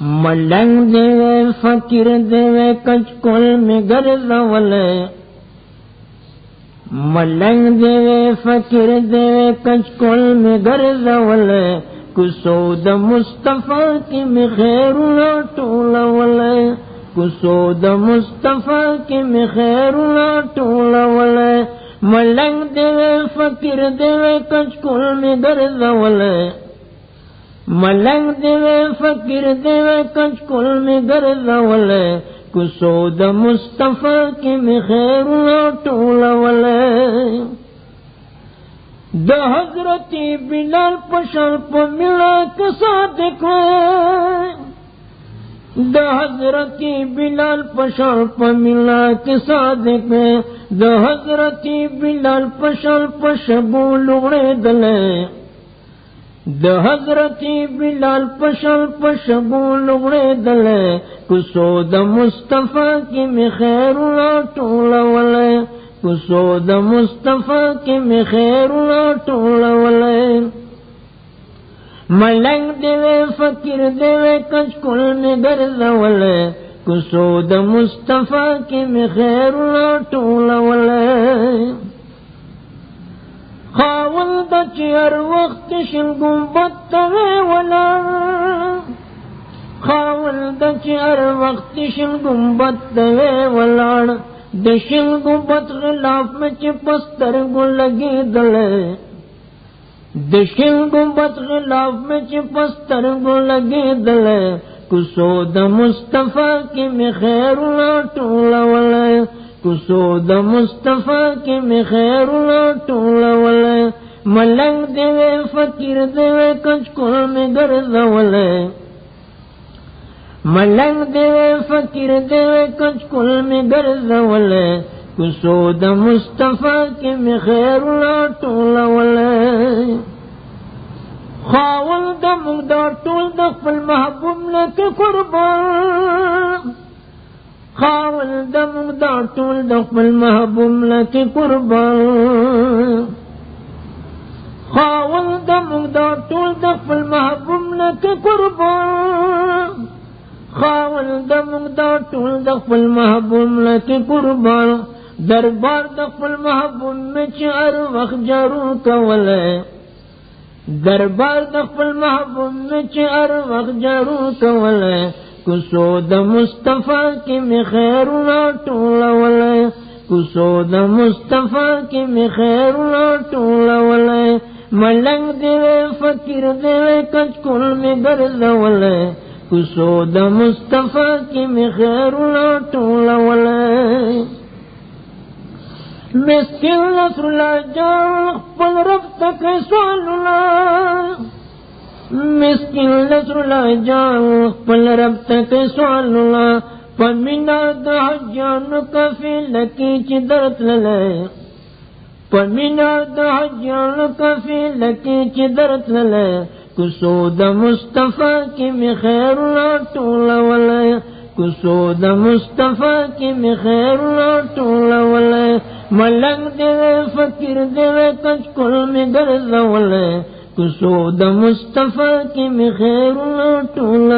ملنگ دے فقیر دے کچ کل میں گرز ملنگ دے فقیر دے کچ کل میں گرز کسو د مصطفیٰ کی میں خیر ٹول کسو د مصطفیٰ کی میں خیر ٹول ملنگ دے فقیر دے کچ کل میں گرز ملنگ دے فقیر دے کچ کل میں گرز کسو د مصطفیٰ کی میں خیر ٹول د حضرتی بلال پشل پہ ملا کسا دیکھو د حضرتی بلال پشل پہ ملا کسا دیکھے د حضرتی بلال پشل پشبو لوڑے دلے۔ د حضرتی بلال پشل پشبو لوڑے دلے، کسو د مصطفیٰ کی میں خیر ٹول کسو د مصطفیٰ کی میں خیر ٹول ملنگ دے فقیر دے کچ کل میں گرز کسو د مصطفیٰ کی میں خیر ٹول خاول د چیر وخت شل گنبت ولا۔ خاول د چیر وقت شل گنبت ولاڑ د شل گنبت غلاف میں چپستر گو لگی دلے۔ د شل گنبت غلاف میں چپستر گو لگی دلے۔ کسو د مصطفیٰ کی میں خیر ٹولا ولے کسو د مصطفیٰ کی میں خیر ٹولا ولے ملنگ دے فقیر دے کچ کل میں گرز ولے۔ ملنگ دے فقیر دے کچ کل میں گرز ولے۔ کسو د مصطفیٰ کی میں خیر ٹولا ولے۔ خاول د مگدا ټول د خپل محبوب نه کې قربان۔ خاول د مگدا ټول د خپل محبوب نه کې قربان۔ خاول د مگدا ټول د خپل محبوب نه قربان. دربار د خپل محبوب میں چار وخت جارو کوله. دربار دخل محبوب میں چار وقت جارو کول کسو د مصطفیٰ کی میں خیر ٹول کسو د مصطفیٰ کی میں خیر ٹول ملنگ دے فقیر دے کچ کل میں گرز کسو د مصطفیٰ کی میں خیر ٹول مسکن نصر اللہ جان پل رب تک سوالنا مسکن نصر اللہ جان پل رب تک سوالنا پمینا دا جان کفی لکی چی درت للے پمینا دا جان کفی لکی چی درت للے کسو دا مصطفیٰ کی میں خیر ٹولا ولے کسو د مصطفیٰ کی میں خیر ٹول ملنگ دے فقیر دے کچ کل میں گرز کسو د مصطفیٰ کی میں خیر ٹول